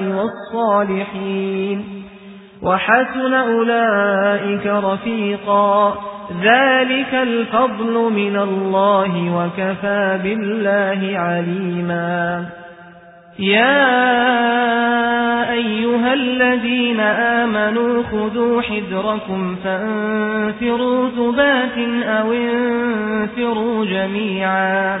والصالحين. وحسن أولئك رفيقا. ذلك الفضل من الله وكفى بالله عليما. يا أيها الذين آمنوا خذوا حذركم فانفروا ثبات أو انفروا جميعا.